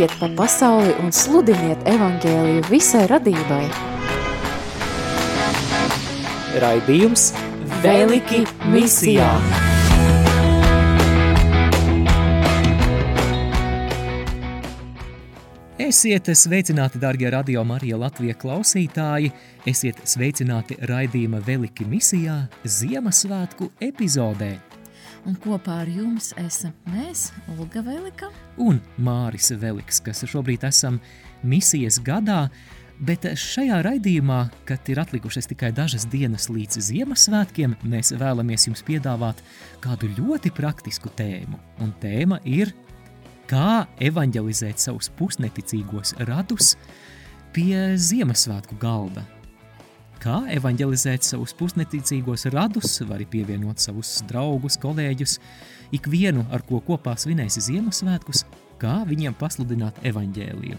Ejiet pa pasauli un sludiniet evangēliju visai radībai. Raidījums Veliki misijā! Esiet sveicināti, darbie radio Marija Latvijas klausītāji! Esiet sveicināti raidījuma Veliki misijā Ziemassvētku epizodē! Un kopā ar jums esam mēs, Olga Velika un Māris Veliks, kas šobrīd esam misijas gadā, bet šajā raidījumā, kad ir atlikušas tikai dažas dienas līdz Ziemassvētkiem, mēs vēlamies jums piedāvāt kādu ļoti praktisku tēmu. Un tēma ir, kā evanģelizēt savus pusneticīgos radus pie Ziemassvētku galda – Kā evanģelizēt savus pusneticīgos radus, var pievienot savus draugus, kolēģus, ikvienu, ar ko kopā svinēsi Ziemassvētkus, kā viņiem pasludināt evaņģēliju.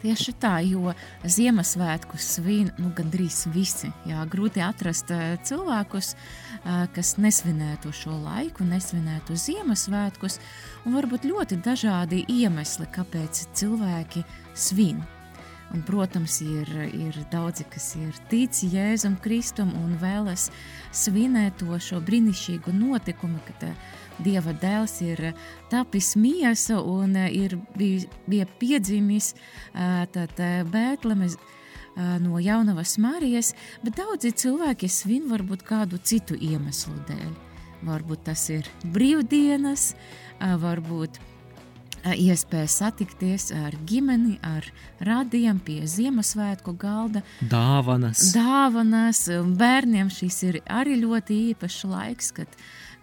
Tieši tā, jo Ziemassvētkus svin nu, gandrīz visi. Jā, grūti atrast uh, cilvēkus, uh, kas nesvinētu šo laiku, nesvinētu Ziemassvētkus, un varbūt ļoti dažādi iemesli, kāpēc cilvēki svin. Un, protams, ir, ir daudzi, kas ir tici Jēzum Kristum un vēlas svinēt to šo brīnišķīgu notikumu, kad Dieva dēls ir tapis miesa un ir bija, bija piedzimis Bētlemes no jaunavas Marijas, bet daudzi cilvēki svin varbūt kādu citu iemeslu dēļ. Varbūt tas ir brīvdienas, varbūt iespēja satikties ar ģimeni, ar radiem pie Ziemassvētku galda. Dāvanas. Dāvanas. Bērniem šis ir arī ļoti īpašs laiks, kad,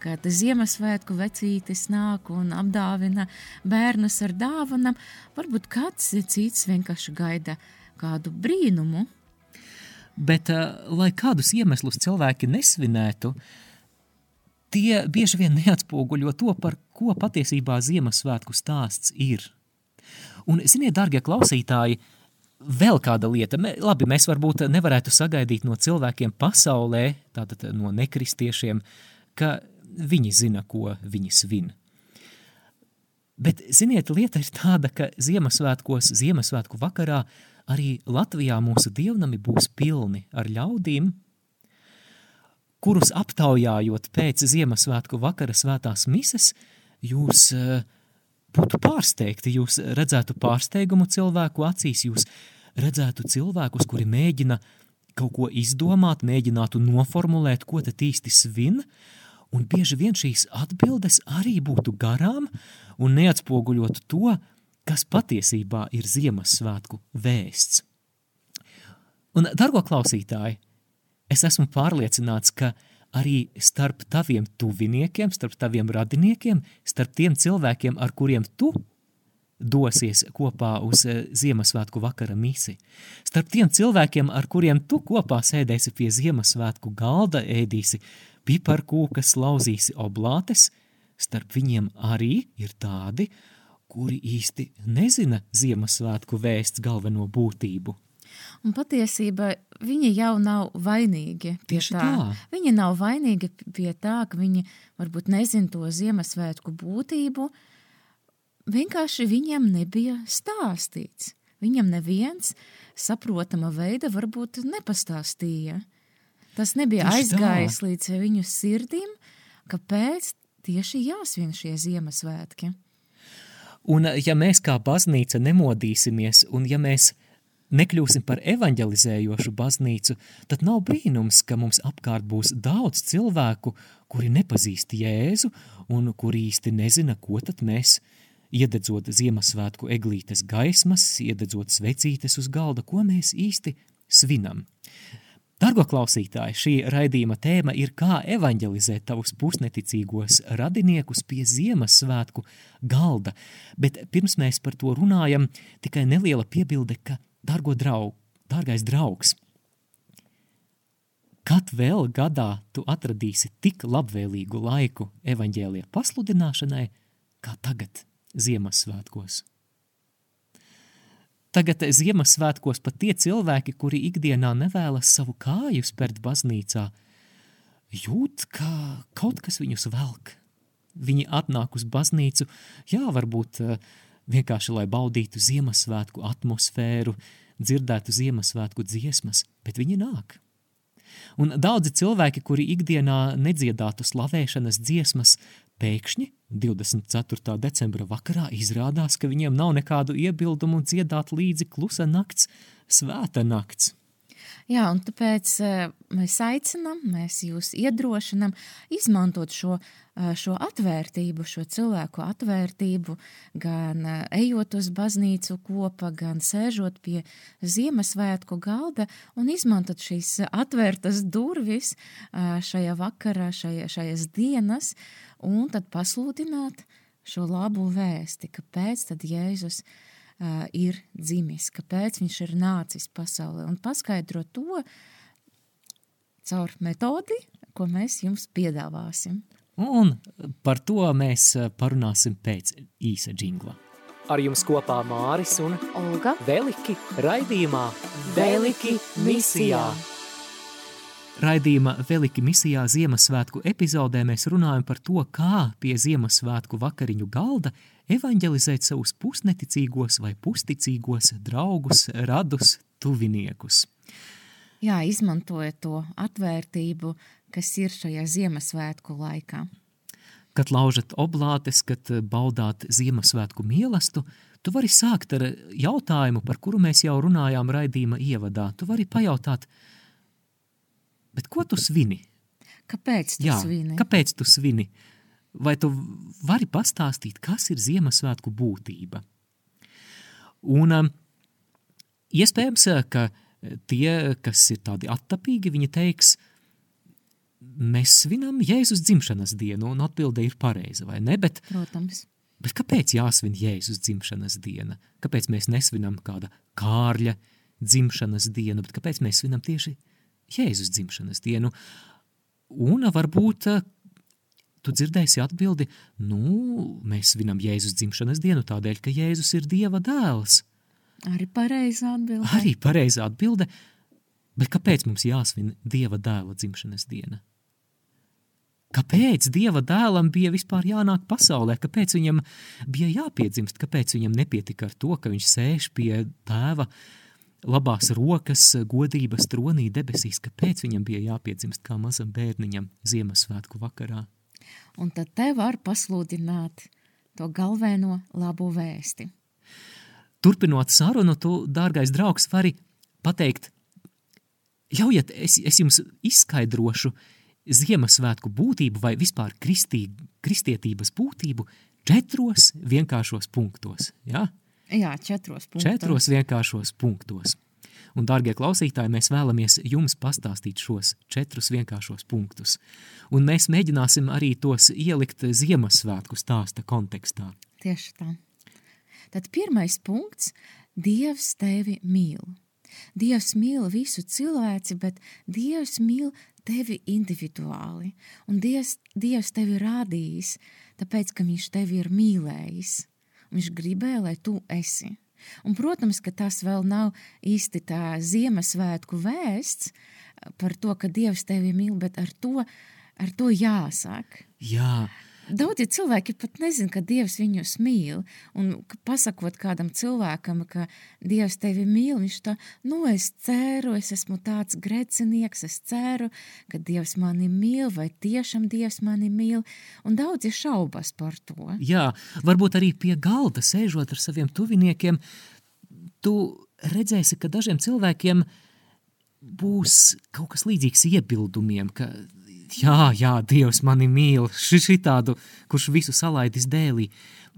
kad Ziemassvētku vecītis nāk un apdāvina bērnus ar dāvanam. Varbūt kāds cits vienkārši gaida kādu brīnumu. Bet, lai kādus iemeslus cilvēki nesvinētu, uh, tie bieži vien neatspoguļo to, par ko patiesībā Ziemassvētku stāsts ir. Un, ziniet, dārgie klausītāji, vēl kāda lieta, labi, mēs varbūt nevarētu sagaidīt no cilvēkiem pasaulē, tātad no nekristiešiem, ka viņi zina, ko viņi svin. Bet, ziniet, lieta ir tāda, ka Ziemassvētkos, Ziemassvētku vakarā arī Latvijā mūsu dievnami būs pilni ar ļaudīm, kurus aptaujājot pēc Ziemassvētku vakara svētās mises, jūs uh, būtu pārsteigti, jūs redzētu pārsteigumu cilvēku acīs, jūs redzētu cilvēkus, kuri mēģina kaut ko izdomāt, mēģinātu noformulēt, ko tad īsti svin, un bieži vien šīs atbildes arī būtu garām un neatspoguļotu to, kas patiesībā ir Ziemassvētku vēsts. Un, dargo klausītāji, Es esmu pārliecināts, ka arī starp taviem tuviniekiem, starp taviem radiniekiem, starp tiem cilvēkiem, ar kuriem tu dosies kopā uz eh, Ziemassvētku vakara misi. Starp tiem cilvēkiem, ar kuriem tu kopā sēdēsi pie Ziemassvētku galda, ēdīsi piparkūkas, lauzīsi oblātes, starp viņiem arī ir tādi, kuri īsti nezina Ziemassvētku vēsts galveno būtību. Un patiesībā viņi jau nav vainīgi pie Tieši tā. tā. Viņi nav vainīgi pie tā, ka viņi varbūt nezin to Ziemassvētku būtību. Vienkārši viņiem nebija stāstīts. Viņam neviens saprotama veida varbūt nepastāstīja. Tas nebija Tieši aizgājis tā. līdz viņu sirdim, kāpēc tieši jāsvin šie Ziemassvētki. Un ja mēs kā baznīca nemodīsimies, un ja mēs nekļūsim par evanģelizējošu baznīcu, tad nav brīnums, ka mums apkārt būs daudz cilvēku, kuri nepazīst Jēzu un kuri īsti nezina, ko tad mēs, iededzot Ziemassvētku eglītes gaismas, iededzot svecītes uz galda, ko mēs īsti svinam. Dargo klausītāji, šī raidījuma tēma ir kā evanģelizēt tavus pusneticīgos radiniekus pie Ziemassvētku galda, bet pirms mēs par to runājam, tikai neliela piebilde, ka Dargo draugu, dārgais draugs, kad vēl gadā tu atradīsi tik labvēlīgu laiku evaņģēlija pasludināšanai, kā tagad Ziemassvētkos? Tagad Ziemassvētkos pat tie cilvēki, kuri ikdienā nevēlas savu kāju spērt baznīcā, jūt, ka kaut kas viņus velk. Viņi atnāk uz baznīcu, jā, varbūt uh, vienkārši lai baudītu Ziemassvētku atmosfēru, dzirdētu Ziemassvētku dziesmas, bet viņi nāk. Un daudzi cilvēki, kuri ikdienā nedziedātu slavēšanas dziesmas, pēkšņi 24. decembra vakarā izrādās, ka viņiem nav nekādu iebildumu dziedāt līdzi klusa nakts, svēta nakts. Jā, un tāpēc eh, mēs aicinām, mēs jūs iedrošinām izmantot šo, eh, šo atvērtību, šo cilvēku atvērtību, gan eh, ejot uz baznīcu kopā, gan sēžot pie Ziemassvētku galda un izmantot šīs atvērtas durvis šajā vakarā, šajā, šajās dienas, un tad pasludināt šo labo vēsti, kāpēc tad Jēzus ir uh, ir dzimis, kāpēc viņš ir nācis pasaulē, un paskaidrot to caur metodi, ko mēs jums piedāvāsim. Un par to mēs parunāsim pēc īsa džingla. Ar jums kopā Māris un Olga Veliki raidījumā Veliki misijā. Raidījuma Veliki misijā Ziemassvētku epizodē mēs runājam par to, kā pie Ziemassvētku vakariņu galda evanģelizēt savus pusneticīgos vai pusticīgos draugus, radus, tuviniekus. Jā, izmantojot to atvērtību, kas ir šajā Ziemassvētku laikā. Kad laužat oblātes, kad baudāt Ziemassvētku mielastu, tu vari sākt ar jautājumu, par kuru mēs jau runājām raidījuma ievadā. Tu vari pajautāt – Bet ko tu svini? Kāpēc tu Jā, svini? Kāpēc tu svini? Vai tu vari pastāstīt, kas ir Ziemassvētku būtība? Un um, iespējams, ka tie, kas ir tādi attapīgi, viņi teiks, mēs svinam Jēzus dzimšanas dienu, un atbilde ir pareiza, vai ne? Bet, Protams. bet kāpēc jāsvin Jēzus dzimšanas diena? Kāpēc mēs nesvinam kāda kārļa dzimšanas dienu, bet kāpēc mēs svinam tieši Jēzus dzimšanas dienu. Un varbūt eh, tu dzirdēsi atbildi, nu, mēs svinam Jēzus dzimšanas dienu tādēļ, ka Jēzus ir Dieva dēls. Arī pareizā atbilde. Arī pareizā atbilde, bet kāpēc mums jāsvin Dieva dēla dzimšanas diena? Kāpēc Dieva dēlam bija vispār jānāk pasaulē? Kāpēc viņam bija jāpiedzimst? Kāpēc viņam nepietika ar to, ka viņš sēž pie tēva uh, labās rokas, godības tronī debesīs, kāpēc viņam bija jāpiedzimst kā mazam bērniņam Ziemassvētku vakarā. Un tad te var pasludināt to galveno labo vēsti. Turpinot sarunu, tu, dārgais draugs, vari pateikt, ļaujiet, es, es jums izskaidrošu Ziemassvētku būtību vai vispār kristī, kristietības būtību četros vienkāršos punktos. Ja? Jā, četros punktos. Četros vienkāršos punktos. Un, dārgie klausītāji, mēs vēlamies jums pastāstīt šos četrus vienkāršos punktus. Un mēs mēģināsim arī tos ielikt Ziemassvētku stāsta kontekstā. Tieši tā. Tad pirmais punkts – Dievs tevi mīl. Dievs mīl visu cilvēci, bet Dievs mīl tevi individuāli. Un Dievs, Dievs tevi rādījis, tāpēc, ka viņš tevi ir mīlējis. Viņš gribēja, lai tu esi. Un, protams, ka tas vēl nav īsti tā Ziemassvētku vēsts par to, ka Dievs tevi mīl, bet ar to, ar to jāsāk. Jā, Daudzi cilvēki pat nezina, ka Dievs viņus mīl. Un pasakot kādam cilvēkam, ka Dievs tevi mīl, viņš tā, nu es ceru, es esmu tāds grecinieks, es ceru, ka Dievs mani mīl, vai tiešām Dievs mani mīl. Un daudzi šaubas par to. jā, varbūt arī pie galda sēžot ar saviem tuviniekiem, tu redzēsi, ka dažiem cilvēkiem būs kaut kas līdzīgs iebildumiem, ka jā, jā, Dievs mani mīl, šitādu, kurš visu salaidis dēlī.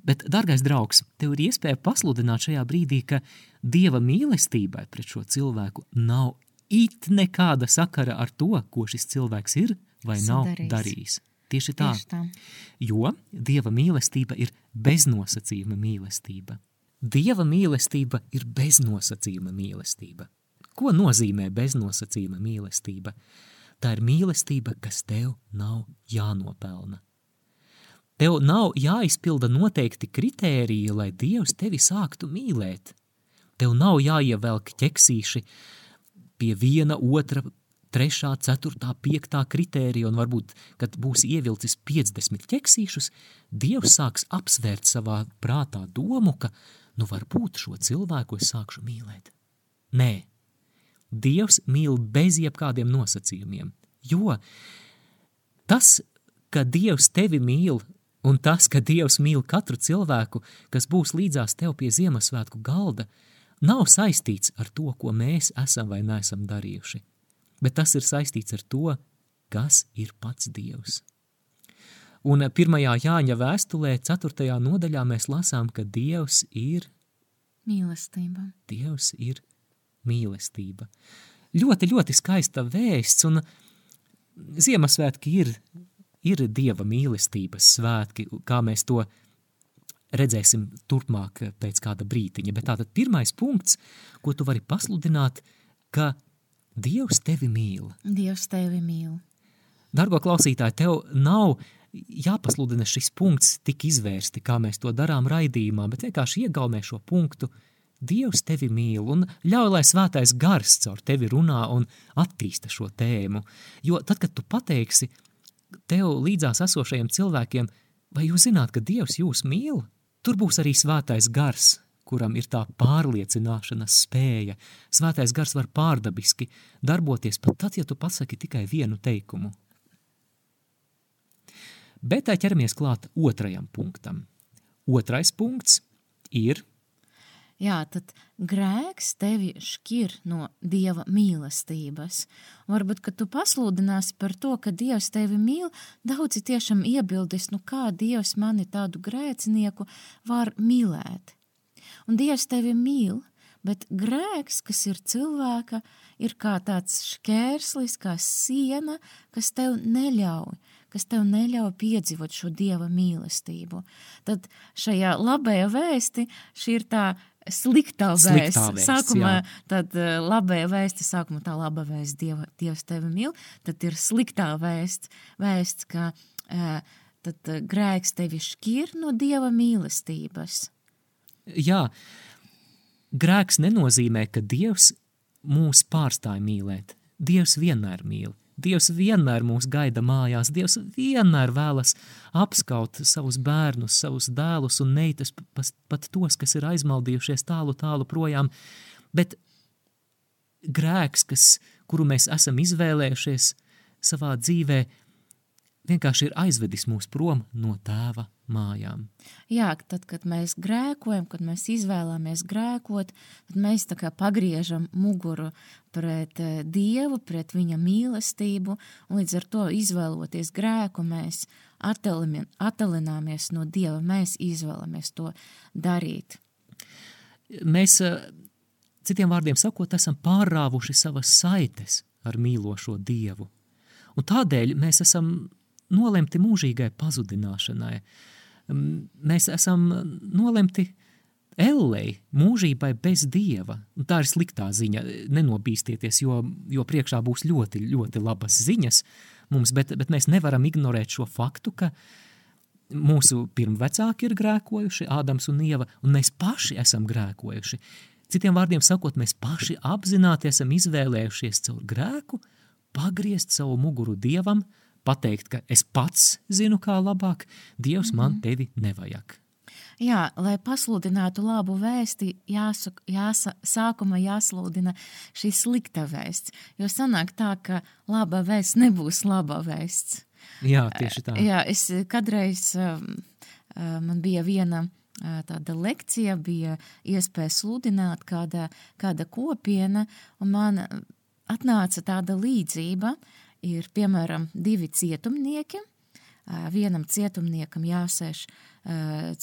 Bet, dargais draugs, tev ir iespēja pasludināt šajā brīdī, ka Dieva mīlestībai pret šo cilvēku nav it nekāda sakara ar to, ko šis cilvēks ir vai nav Sadarījis. darījis. Tieši tā, Tieši tā. jo Dieva mīlestība ir beznosacījuma mīlestība. Dieva mīlestība ir beznosacījuma mīlestība. Ko nozīmē beznosacījuma mīlestība? Tā ir mīlestība, kas tev nav jānopelna. Tev nav jāizpilda noteikti kritēriji, lai Dievs tevi sāktu mīlēt. Tev nav jāievelk ķeksīši pie viena otra trešā, ceturtā, piektā kritērija, un varbūt, kad būs ievilcis 50 ķeksīšus, Dievs sāks apsvērt savā prātā domu, ka, nu, varbūt šo cilvēku es sākšu mīlēt. Nē, Dievs mīl bez jebkādiem nosacījumiem, jo tas, ka Dievs tevi mīl, un tas, ka Dievs mīl katru cilvēku, kas būs līdzās tev pie Ziemassvētku galda, nav saistīts ar to, ko mēs esam vai neesam darījuši, bet tas ir saistīts ar to, kas ir pats Dievs. Un pirmajā Jāņa vēstulē, ceturtajā nodaļā mēs lasām, ka Dievs ir Mīlestība. Dievs ir mīlestība. Ļoti, ļoti skaista vēsts, un Ziemassvētki ir, ir Dieva mīlestības svētki, kā mēs to redzēsim turpmāk pēc kāda brītiņa. Bet tātad pirmais punkts, ko tu vari pasludināt, ka Dievs tevi mīl. Dievs tevi mīl. Dargo klausītāji, tev nav jāpasludina šis punkts tik izvērsti, kā mēs to darām raidījumā, bet vienkārši iegaumē šo punktu – Dievs tevi mīl un ļauj, lai svētais gars caur tevi runā un attīsta šo tēmu. Jo tad, kad tu pateiksi tev līdzās esošajiem cilvēkiem, vai jūs zināt, ka Dievs jūs mīl, tur būs arī svētais gars, kuram ir tā pārliecināšanas spēja. Svētais gars var pārdabiski darboties pat tad, ja tu pasaki tikai vienu teikumu. Bet tā ķeramies klāt otrajam punktam. Otrais punkts ir – Jā, tad grēks tevi šķir no dieva mīlestības. Varbūt, kad tu pasludināsi par to, ka dievs tevi mīl, daudzi tiešām iebildīs, nu kā dievs mani tādu grēcinieku var mīlēt. Un dievs tevi mīl, bet grēks, kas ir cilvēka, ir kā tāds šķērslis, kā siena, kas tev neļauj kas tev neļauj piedzīvot šo dieva mīlestību. Tad šajā labajā vēsti šī ir tā sliktā vēsts. Sākumā tad uh, labajā vēsti, sākumā tā laba vēsts, Dieva, Dievs tevi mīl, tad ir sliktā vēsts, vēsts ka uh, tad uh, grēks tevi šķir no Dieva mīlestības. Jā, grēks nenozīmē, ka Dievs mūs pārstāja mīlēt. Dievs vienmēr mīl. Dievs vienmēr mūs gaida mājās, Dievs vienmēr vēlas apskaut savus bērnus, savus dēlus un meitas, pat tos, kas ir aizmaldījušies tālu, tālu projām, bet grēks, kas, kuru mēs esam izvēlējušies savā dzīvē, vienkārši ir aizvedis mūs prom no tēva mājām. Jā, tad, kad mēs grēkojam, kad mēs izvēlamies grēkot, tad mēs tā kā pagriežam muguru pret eh, Dievu, pret viņa mīlestību, un līdz ar to izvēloties grēku, mēs attalināmies no Dieva, mēs izvēlamies to darīt. Mēs, eh, citiem vārdiem sakot, esam pārrāvuši savas saites ar mīlošo Dievu. Un tādēļ mēs esam nolemti mūžīgai pazudināšanai. Mēs esam nolemti ellei, mūžībai bez dieva. Un tā ir sliktā ziņa. Nenobīstieties, jo, jo priekšā būs ļoti, ļoti labas ziņas mums, bet, bet mēs nevaram ignorēt šo faktu, ka mūsu pirmvecāki ir grēkojuši, Ādams un Ieva, un mēs paši esam grēkojuši. Citiem vārdiem sakot, mēs paši apzināti esam izvēlējušies caur grēku pagriezt savu muguru dievam, uh, pateikt, ka es pats zinu, kā labāk, Dievs man mhm. tevi nevajag. Jā, lai pasludinātu labu vēsti, jāsaka, jāsa, sākumā jāsludina šī slikta vēsts, jo sanāk tā, ka laba vēsts nebūs laba vēsts. Jā, tieši tā. Jā, es kādreiz, man bija viena tāda lekcija, bija iespēja sludināt kāda, kāda kopiena, un man atnāca tāda līdzība, uh, ir piemēram divi cietumnieki. Vienam cietumniekam jāsēž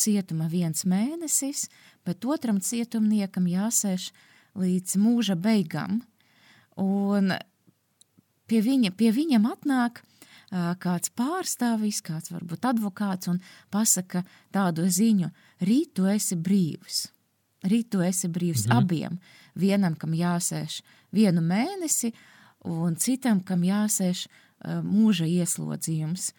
cietuma viens mēnesis, bet otram cietumniekam jāsēž līdz mūža beigām. Un pie, viņa, pie viņam atnāk kāds pārstāvis, kāds varbūt advokāts un pasaka tādu ziņu, rīt tu esi brīvs. Rīt tu esi brīvs mhm. abiem. Vienam, kam jāsēž vienu mēnesi, un citam, kam jāsēž mūža ieslodzījums.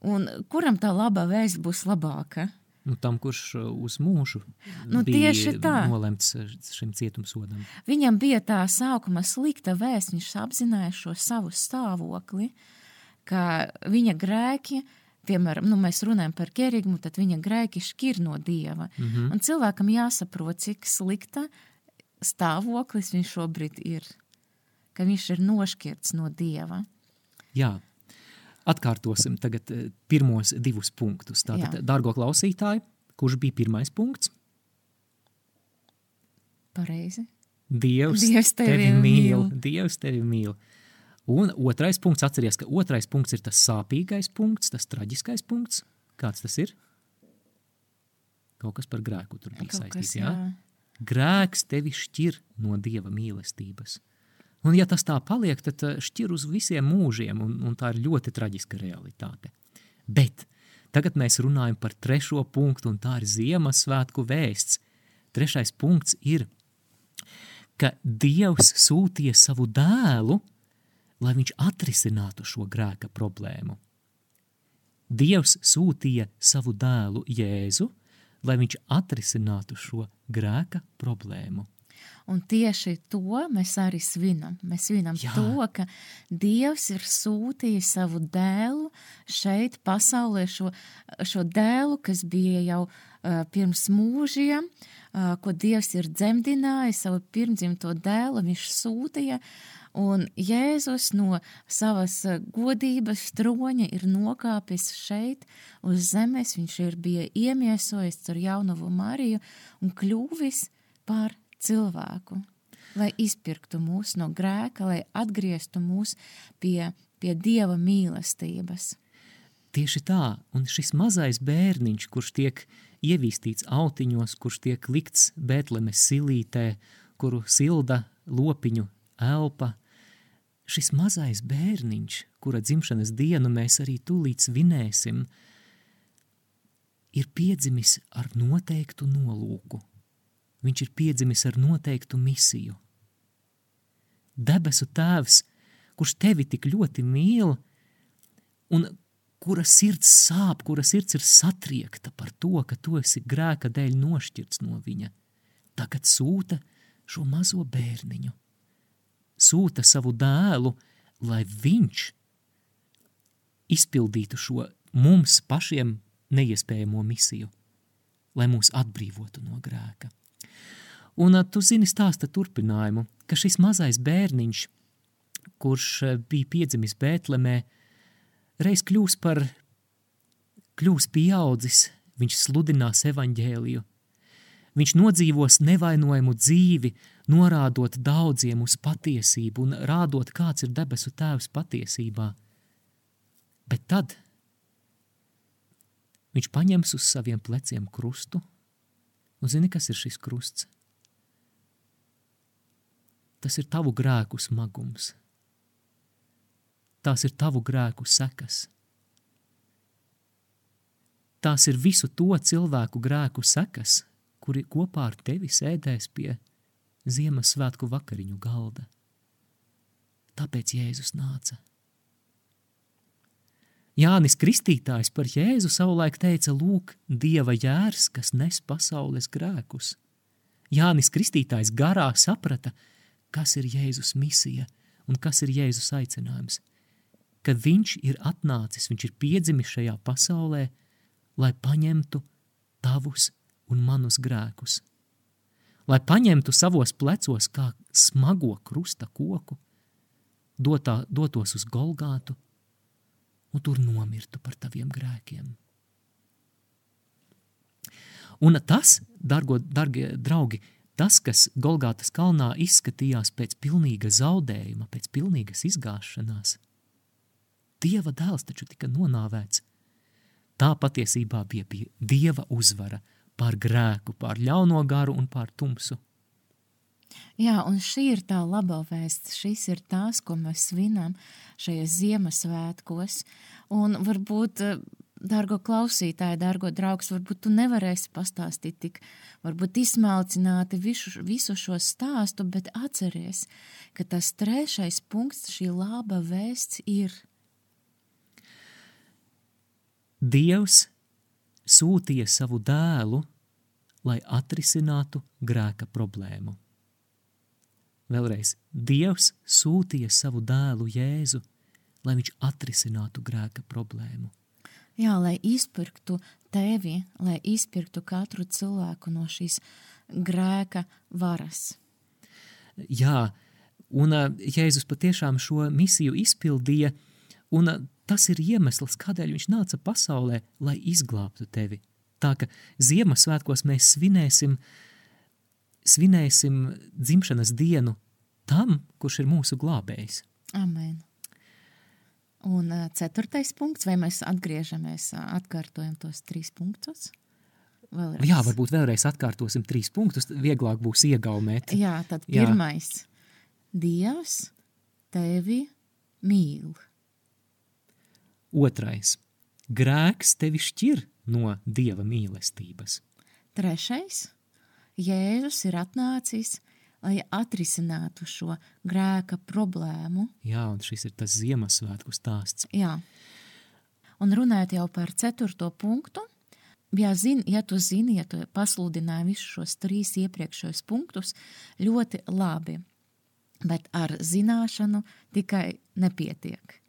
Un kuram tā labā vēsts būs labāka? Nu, tam, kurš uz mūžu Nu, tieši tā. nolemts šim cietumsodam. Viņam bija tā sākuma slikta vēsts, viņš apzināja šo savu stāvokli, ka viņa grēki, piemēram, nu, mēs runājam par kerigmu, tad viņa grēki šķir no dieva. Mm. -hmm. Un cilvēkam jāsaprot, cik slikta stāvoklis viņš šobrīd ir, ka viņš ir nošķirts no dieva. Jā, atkārtosim tagad eh, pirmos divus punktus. Tātad, Jā. dārgo klausītāji, kurš bija pirmais punkts? Pareizi. Dievs, Dievs tevi tevi mīl. mīl. Dievs tevi mīl. Un otrais punkts, atceries, ka otrais punkts ir tas sāpīgais punkts, tas traģiskais punkts. Kāds tas ir? Kaut kas par grēku tur bija saistīts. Jā? jā. Grēks tevi šķir no dieva mīlestības. Un, ja tas tā paliek, tad eh, šķir uz visiem mūžiem, un, un tā ir ļoti traģiska realitāte. Bet tagad mēs runājam par trešo punktu, un tā ir Ziemassvētku vēsts. Trešais punkts ir, ka Dievs sūtīja savu dēlu, lai viņš atrisinātu šo grēka problēmu. Dievs sūtīja savu dēlu Jēzu, lai viņš atrisinātu šo grēka problēmu. Un tieši to mēs arī svinam. Mēs svinam Jā. To, ka Dievs ir sūtījis savu dēlu šeit, pasaulē, šo, šo dēlu, kas bija jau uh, pirms mūžiem, uh, ko Dievs ir dzemdinājis, savu pirmdzimto dēlu, viņš sūtīja. Un Jēzus no savas godības troņa ir nokāpis šeit uz zemes. Viņš ir bija iemiesojis ar jaunavu Mariju un kļuvis par cilvēku, lai izpirktu mūs no grēka, lai atgrieztu mūs pie, pie Dieva mīlestības. Tieši tā, un šis mazais bērniņš, kurš tiek ievīstīts autiņos, kurš tiek likts Bētlemes silītē, kuru silda lopiņu elpa, šis mazais bērniņš, kura dzimšanas dienu mēs arī tūlīt svinēsim, ir piedzimis ar noteiktu nolūku. Viņš ir piedzimis ar noteiktu misiju. Debesu tēvs, kurš tevi tik ļoti mīl, un kura sirds sāp, kura sirds ir satriekta par to, ka tu esi grēka dēļ nošķirts no viņa, tagad sūta šo mazo bērniņu. Sūta savu dēlu, lai viņš izpildītu šo mums pašiem neiespējamo misiju, lai mūs atbrīvotu no grēka. Un tu zini stāsta turpinājumu, ka šis mazais bērniņš, kurš bija piedzimis Bētlemē, reiz kļūs par, kļūs pieaudzis, viņš sludinās evaņģēliju. Viņš nodzīvos nevainojumu dzīvi, norādot daudziem uz patiesību un rādot, kāds ir debesu tēvs patiesībā. Bet tad viņš paņems uz saviem pleciem krustu, un zini, kas ir šis krusts? Tas ir tavu grēku smagums. Tās ir tavu grēku sekas. Tās ir visu to cilvēku grēku sekas, kuri kopā ar tevi sēdēs pie Ziemassvētku vakariņu galda. Tāpēc Jēzus nāca. Jānis Kristītājs par Jēzu savulaik teica: Lūk, Dieva jērs, kas nes pasaules grēkus. Jānis Kristītājs garā saprata, kas ir Jēzus misija un kas ir Jēzus aicinājums. Ka viņš ir atnācis, viņš ir piedzimis šajā pasaulē, lai paņemtu tavus un manus grēkus, lai paņemtu savos plecos kā smago krusta koku, dotā, dotos uz Golgātu un tur nomirtu par taviem grēkiem. Un tas, dargo, dargie draugi, tas, kas Golgātas kalnā izskatījās pēc pilnīga zaudējuma, pēc pilnīgas izgāšanās, Dieva dēls taču tika nonāvēts. Tā patiesībā bija, bija Dieva uzvara pār grēku, pār ļauno garu un pār tumsu. Jā, un šī ir tā labā vēsts. Šis ir tās, ko mēs svinam šajos Ziemassvētkos. Un varbūt, dārgo klausītāji, dārgo draugs, varbūt tu nevarēsi pastāstīt tik, varbūt izsmalcināti visu, visu šo stāstu, bet atceries, ka tas trešais punkts, šī laba vēsts ir. Dievs sūtīja savu dēlu, lai atrisinātu grēka problēmu. Vēlreiz, Dievs sūtīja savu dēlu Jēzu, lai viņš atrisinātu grēka problēmu. Jā, lai izpirktu tevi, lai izpirktu katru cilvēku no šīs grēka varas. Jā, un uh, Jēzus patiešām šo misiju izpildīja, un uh, tas ir iemesls, kādēļ viņš nāca pasaulē, lai izglābtu tevi. Tā ka Ziemassvētkos mēs svinēsim, svinēsim dzimšanas dienu tam, kurš ir mūsu glābējs. Amen. Un ceturtais punkts, vai mēs atgriežamies, atkārtojam tos trīs punktus? Vēlreiz. Jā, varbūt vēlreiz atkārtosim trīs punktus, vieglāk būs iegaumēt. Jā, tad Jā. pirmais. Dievs tevi mīl. Otrais. Grēks tevi šķir no Dieva mīlestības. Trešais. Jēzus ir atnācis, lai atrisinātu šo grēka problēmu. Jā, un šis ir tas Ziemassvētku stāsts. Jā. Un runājot jau par ceturto punktu, ja, zini, ja tu zini, ja tu pasludināji visus šos trīs iepriekšējos punktus, ļoti labi. Bet ar zināšanu tikai nepietiek.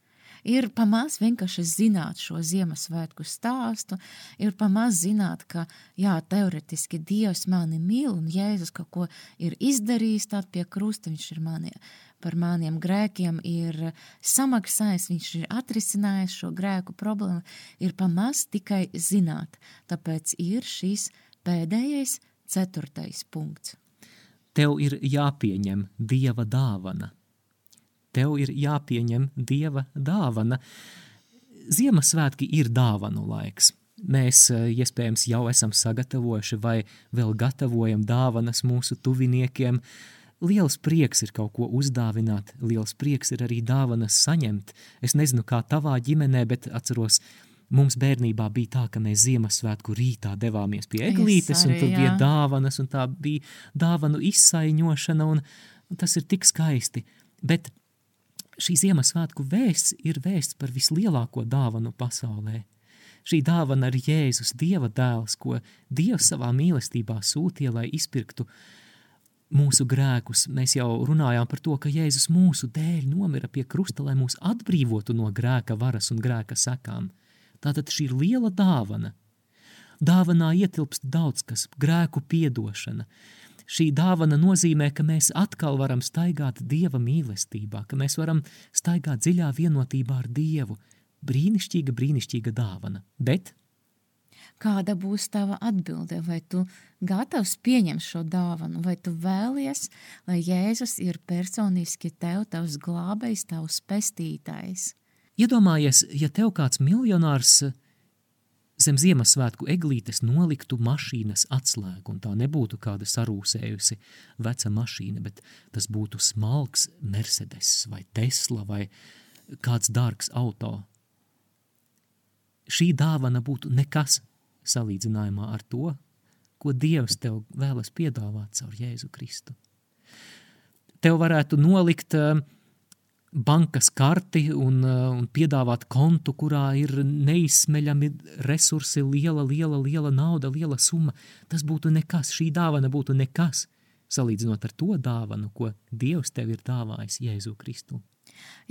Ir pamaz vienkārši zināt šo Ziemassvētku stāstu, ir pamaz zināt, ka, jā, teoretiski Dievs mani mīl un Jēzus kaut ko ir izdarījis tād pie krusta, viņš ir mani, par maniem grēkiem ir samaksājis, viņš ir atrisinājis šo grēku problēmu, ir pamaz tikai zināt. Tāpēc ir šīs pēdējais ceturtais punkts. Tev ir jāpieņem Dieva dāvana. Tev ir jāpieņem Dieva dāvana. Ziemassvētki ir dāvanu laiks. Mēs eh, iespējams jau esam sagatavojuši vai vēl gatavojam dāvanas mūsu tuviniekiem. Liels prieks ir kaut ko uzdāvināt, liels prieks ir arī dāvanas saņemt. Es nezinu, kā tavā ģimenē, bet atceros, mums bērnībā bija tā, ka mēs Ziemassvētku rītā devāmies pie eglītes, arī, un tur bija jā. dāvanas, un tā bija dāvanu izsaiņošana, un tas ir tik skaisti. Bet šī Ziemassvētku vēsts ir vēsts par vislielāko dāvanu pasaulē. Šī dāvana ir Jēzus, Dieva dēls, ko Dievs savā mīlestībā sūtīja, lai izpirktu mūsu grēkus. Mēs jau runājām par to, ka Jēzus mūsu dēļ nomira pie krusta, lai mūs atbrīvotu no grēka varas un grēka sekām. Tātad šī ir liela dāvana. Dāvanā ietilpst daudz kas, grēku piedošana. Šī dāvana nozīmē, ka mēs atkal varam staigāt Dieva mīlestībā, ka mēs varam staigāt dziļā vienotībā ar Dievu. Brīnišķīga, brīnišķīga dāvana. Bet Kāda būs tava atbilde? Vai tu gatavs pieņemt šo dāvanu, vai tu vēlies, lai Jēzus ir personiski tev, tavs glābējs, tavs pestītājs? iedomājies, ja tev kāds miljonārs zem Ziemassvētku eglītes noliktu mašīnas atslēgu, un tā nebūtu kāda sarūsējusi veca mašīna, bet tas būtu smalks Mercedes vai Tesla vai kāds dārgs auto. Šī dāvana būtu nekas salīdzinājumā ar to, ko Dievs tev vēlas piedāvāt caur Jēzu Kristu. Tev varētu nolikt uh, bankas karti un, uh, un piedāvāt kontu, kurā ir neizsmeļami resursi, liela, liela, liela nauda, liela summa. Tas būtu nekas, šī dāvana būtu nekas, salīdzinot ar to dāvanu, ko Dievs tev ir dāvājis Jēzu Kristu.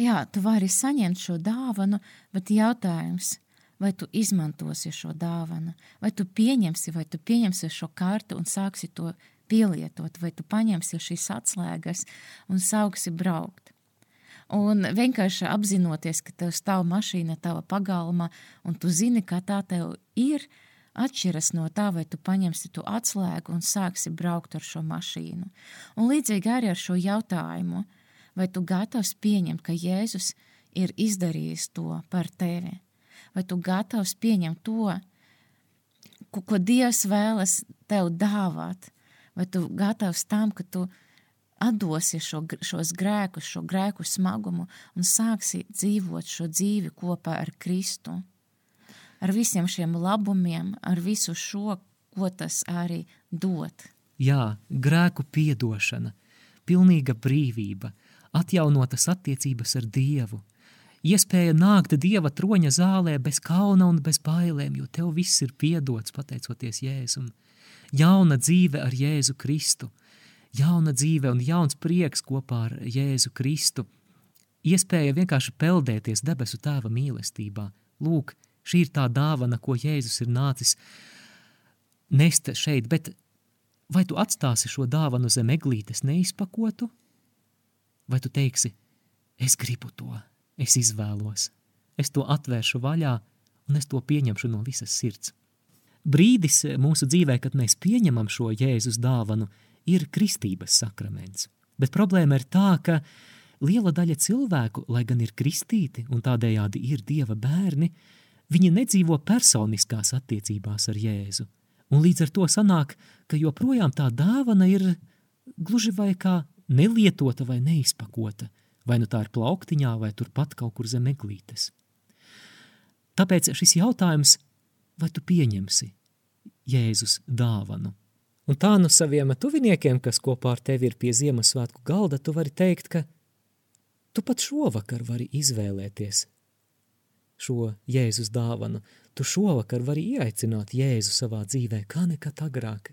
Jā, tu vari saņemt šo dāvanu, bet jautājums, vai tu izmantosi šo dāvanu, vai tu pieņemsi, vai tu pieņemsi šo kartu un sāksi to pielietot, vai tu paņemsi šīs atslēgas un sāksi braukt. Un vienkārši apzinoties, ka tev stāv mašīna tava pagalma, un tu zini, ka tā tev ir, atšķiras no tā, vai tu paņemsi tu atslēgu un sāksi braukt ar šo mašīnu. Un līdzīgi arī ar šo jautājumu, vai tu gatavs pieņemt, ka Jēzus ir izdarījis to par tevi? Vai tu gatavs pieņemt to, ko, ko Dievs vēlas tev dāvāt? Vai tu gatavs tam, ka tu atdosi šo, šos grēkus, šo grēku smagumu un sāksi dzīvot šo dzīvi kopā ar Kristu? Ar visiem šiem labumiem, ar visu šo, ko tas arī dod. Jā, grēku piedošana, pilnīga brīvība, atjaunotas attiecības ar Dievu, iespēja nākt Dieva troņa zālē bez kauna un bez bailēm, jo tev viss ir piedots pateicoties Jēzum. Jauna dzīve ar Jēzu Kristu, jauna dzīve un jauns prieks kopā ar Jēzu Kristu. Iespēja vienkārši peldēties debesu tēva mīlestībā. Lūk, šī ir tā dāvana, ko Jēzus ir nācis nest šeit, bet vai tu atstāsi šo dāvanu zem eglītes neizpakotu? Vai tu teiksi, es gribu to, es izvēlos, es to atvēršu vaļā un es to pieņemšu no visas sirds. Brīdis mūsu dzīvē, kad mēs pieņemam šo Jēzus dāvanu, ir kristības sakraments. Bet problēma ir tā, ka liela daļa cilvēku, lai gan ir kristīti un tādējādi ir Dieva bērni, viņi nedzīvo personiskās attiecībās ar Jēzu. Un līdz ar to sanāk, ka joprojām tā dāvana ir gluži vai kā nelietota vai neizpakota, vai nu tā ir plauktiņā, vai turpat kaut kur zem eglītes. Tāpēc šis jautājums, vai tu pieņemsi Jēzus dāvanu? Un tā no saviem tuviniekiem, kas kopā ar tevi ir pie Ziemassvētku galda, tu vari teikt, ka tu pat šovakar vari izvēlēties šo Jēzus dāvanu. Tu šovakar vari ieaicināt Jēzu savā dzīvē kā nekad agrāk.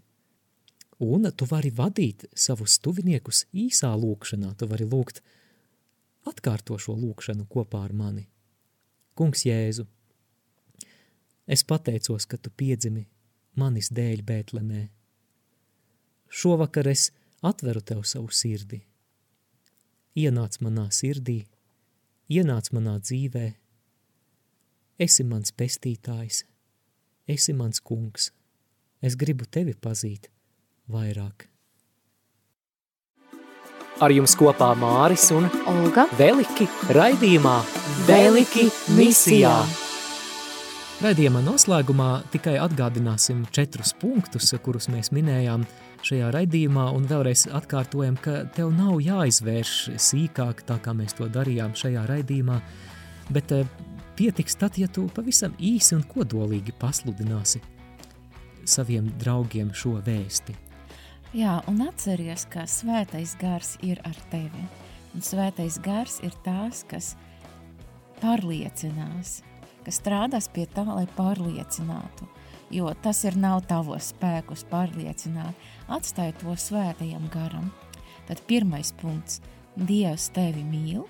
Un tu vari vadīt savus tuviniekus īsā lūkšanā, tu vari lūgt atkārto šo lūkšanu kopā ar mani. Kungs Jēzu, es pateicos, ka tu piedzimi manis dēļ Bētlemē. Šovakar es atveru tev savu sirdi. Ienāc manā sirdī, ienāc manā dzīvē, esi mans pestītājs, esi mans kungs, es gribu tevi pazīt, vairāk. Ar jums kopā Māris un Olga, Veliki raidījumā Veliki misijā. Raidījuma noslēgumā tikai atgādināsim četrus punktus, kurus mēs minējām šajā raidījumā, un vēlreiz atkārtojam, ka tev nav jāizvērš sīkāk, tā kā mēs to darījām šajā raidījumā, bet eh, pietiks tad, ja tu pavisam īsi un kodolīgi pasludināsi saviem draugiem šo vēsti. Jā, un atceries, ka svētais gars ir ar tevi. Un svētais gars ir tās, kas pārliecinās, kas strādās pie tā, lai pārliecinātu. Jo tas ir nav tavos spēkus pārliecināt. Atstāj to svētajam garam. Tad pirmais punkts – Dievs tevi mīl.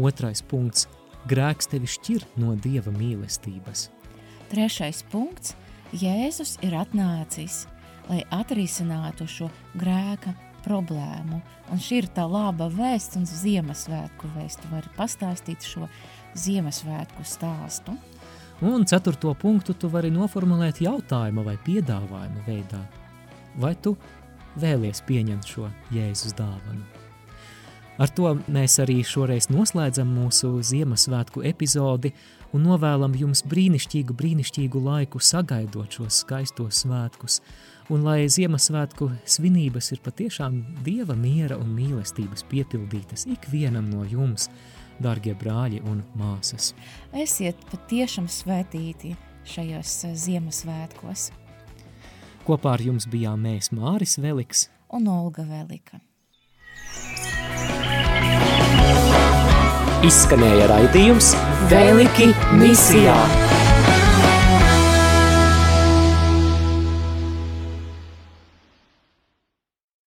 Otrais punkts – grēks tevi šķir no Dieva mīlestības. Trešais punkts – Jēzus ir atnācis – lai atrisinātu šo grēka problēmu. Un šī ir tā laba vēsts un Ziemassvētku vēsts. Tu vari pastāstīt šo Ziemassvētku stāstu. Un ceturto punktu tu vari noformulēt jautājuma vai piedāvājuma veidā. Vai tu vēlies pieņemt šo Jēzus dāvanu? Ar to mēs arī šoreiz noslēdzam mūsu Ziemassvētku epizodi un novēlam jums brīnišķīgu, brīnišķīgu laiku sagaidot šos skaistos svētkus – un lai Ziemassvētku svinības ir patiešām Dieva miera un mīlestības piepildītas ikvienam no jums, dargie brāļi un māsas. Esiet patiešām svētīti šajos eh, Ziemassvētkos. Kopā ar jums bijām mēs Māris Veliks un Olga Velika. Izskanēja raidījums Veliki misijā.